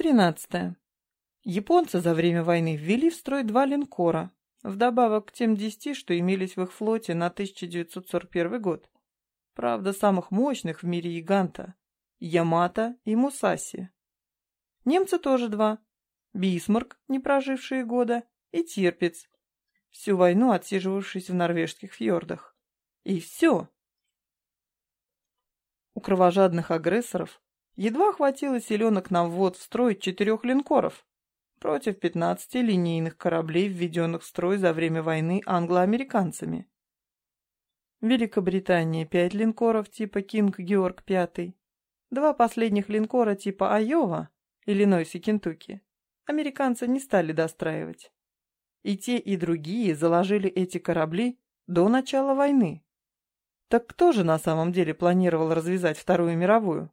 Тринадцатое. Японцы за время войны ввели в строй два линкора, вдобавок к тем десяти, что имелись в их флоте на 1941 год. Правда, самых мощных в мире гиганта – Ямато и Мусаси. Немцы тоже два – Бисмарк, не прожившие года, и Тирпиц, всю войну отсиживавшись в норвежских фьордах. И все. У кровожадных агрессоров едва хватило селенок на ввод в строй четырех линкоров против 15 линейных кораблей, введенных в строй за время войны англо-американцами. Великобритания пять линкоров типа Кинг Георг V, два последних линкора типа Айова, Иллинойс и Кентукки, американцы не стали достраивать. И те, и другие заложили эти корабли до начала войны. Так кто же на самом деле планировал развязать Вторую мировую?